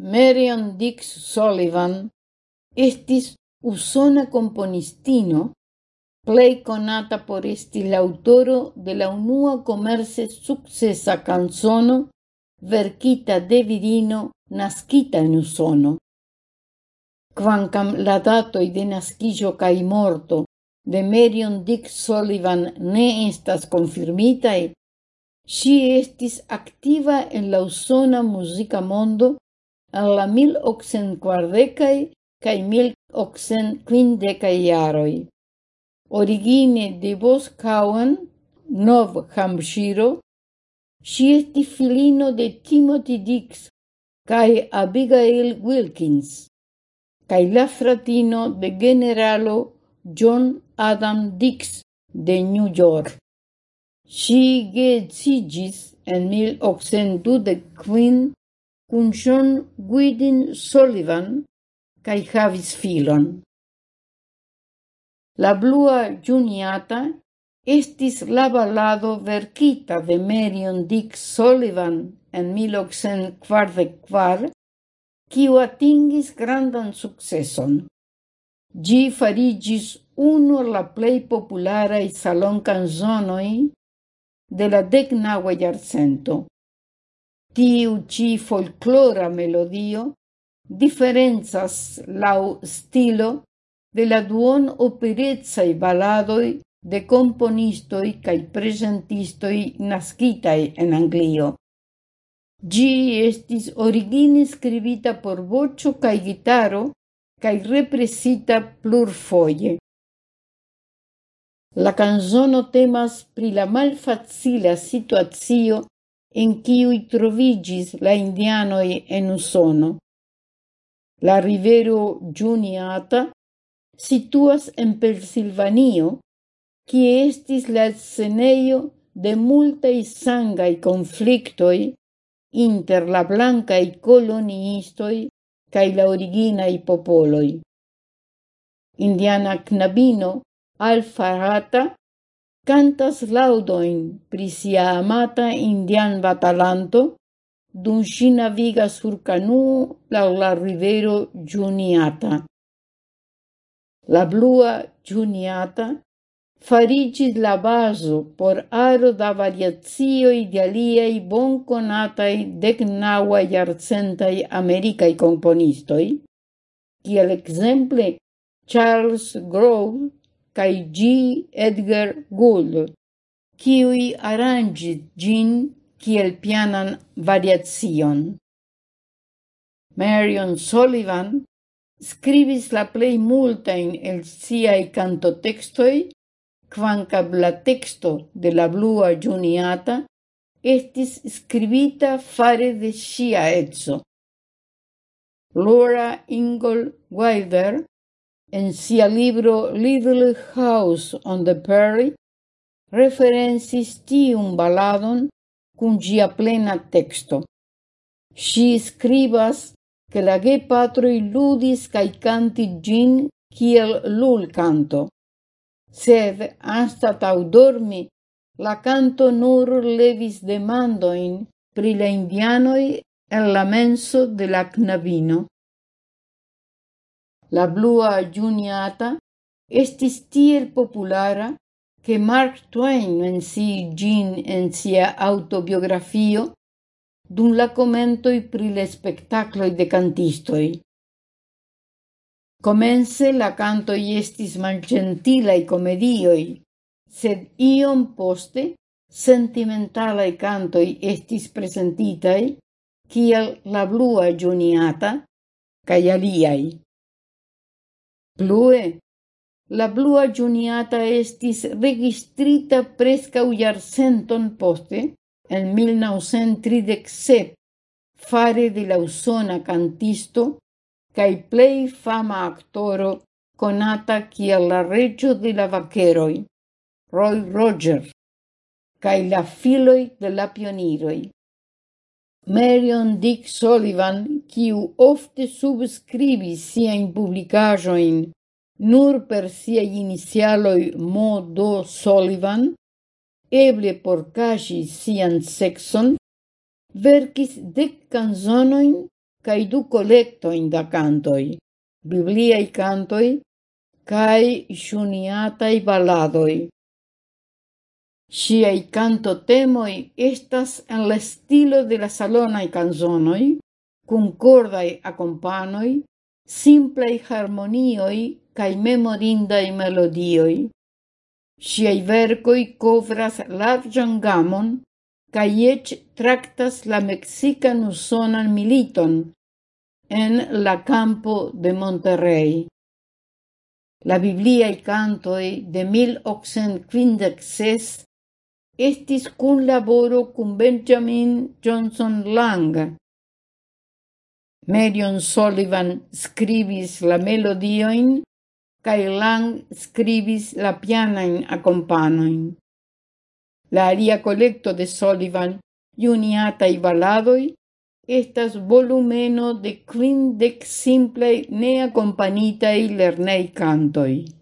Marion Dix Sullivan estis usona componistino, plei conata por esti l'autoro autoro de la unua comerce succesa canzono verkita de virino nascita en Usono. Quancam la datoi de nascigio cae morto de Marion Dick Sullivan ne estas confirmitae, si estis activa en la usona musica mondo al la mil occent quardecai cae mil occent quindecai iaroi. Origine de Bos Nov Hampshire, si esti filino de Timothy Dix cae Abigail Wilkins, cae la fratino de generalo John Adam Dix de New York. Si geedzigis en 1825 cun John Guidin Sullivan cae havis filon. La blua Juniata estis la balado verkita de Marion Dick Sullivan en 1844, kiu atingis grandan successon. Gi farigis uno la plei popularai salon canzonoi de la decnaua iarcento. Tiu ci folclora melodio differenzas lau stilo de la duon operezai baladoi de componistoi cae presentistoi nascitai en Anglio. Gi estis origine scrivita por vocio cae gitaro cae represita plurfoie. La canzono temas pri la malfacila situazio en ciui trovigis la indianoi en Usono. La rivero Juniata situas en Pensilvanio, qui estis la sceneio de multaj sangai conflictoi inter la blancai coloniistoi cae la originai popoloi. Indiana knabino Alfarata cantas laudoin pri sia amata indian batalanto, dun si naviga sur canu lau la rivero Juniata. La blua Juniata farigis la baso por aro da variazioi de aliei bonconatai decnaua iarcentai americai componistoi, kiel exemple Charles Grove cae G. Edgar Gould, kiui arrangit gin kiel pianan variazion. Marion Sullivan scribis la plei multain el siai cantotextoi, quancab la texto de la blua juniata estis scribita fare de sia etso. Laura Ingold Wilder en sia libro Little House on the Prairie referencis tiun baladon cun gia plena texto. Si scribas che la gepatroi ludis cae canti gin kiel lul canto. Sed, anstatau dormi, la canto nur levis demandoin pri la indianoi en la menso de la knabino la blua juniata, estis tiel populara che Mark Twain mensi gin en sia autobiografio dun la commentoi pri le spectacloi de cantistoi. Comence la cantoi estis malgentilai comedioi, sed iom poste sentimentalai cantoi estis presentitai kiel la blua juniata, cae aliai. Plue, la blua juniata estis registrita presca uiarcenton poste, en 1937, fare de la usona cantisto cae plei fama actoro conata kiel la regio de la vaqueroi, Roy Roger, cae la filoi de la pioniroi. Marion Dick Sullivan, kiu ofte subscribis siajn publicajoin nur per sia inicialoi mo Modo Sullivan, eble por casi sian sexon, verkis dec canzonoin cae du collectoin da cantoi, bibliai cantoi, cae juniatai baladoi. Siai canto temoi estas en la stilo de la salonai canzonoi, cun cordai acompanoi, simplei harmonioi cae memorindai melodioi. Siai vercoi covras largan gamon, cae ec tractas la mexican usonan militon en la campo de Monterrey. La bibliae cantoi de 1856 estis cun laboro cum Benjamin Johnson Lang. Marion Sullivan scribis la melodioin cae Lang scribis la pianain accompanoin. La alia collecto de Sullivan, Juniatae Baladoi, estas volumeno de quindec simplei neaccompanitai lernei cantoi.